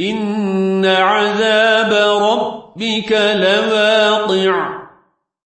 إن عذاب ربك لواقع